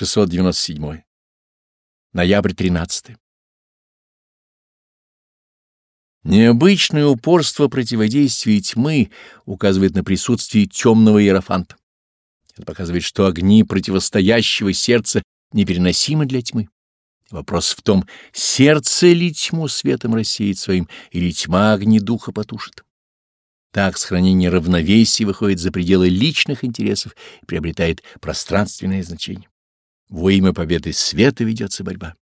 697. Ноябрь 13. Необычное упорство противодействия тьмы указывает на присутствие темного иерофанта. Это показывает, что огни противостоящего сердца непереносимы для тьмы. Вопрос в том, сердце ли тьму светом рассеет своим, или тьма огни духа потушит. Так сохранение равновесия выходит за пределы личных интересов и приобретает пространственное значение. Во имя победы света ведется борьба.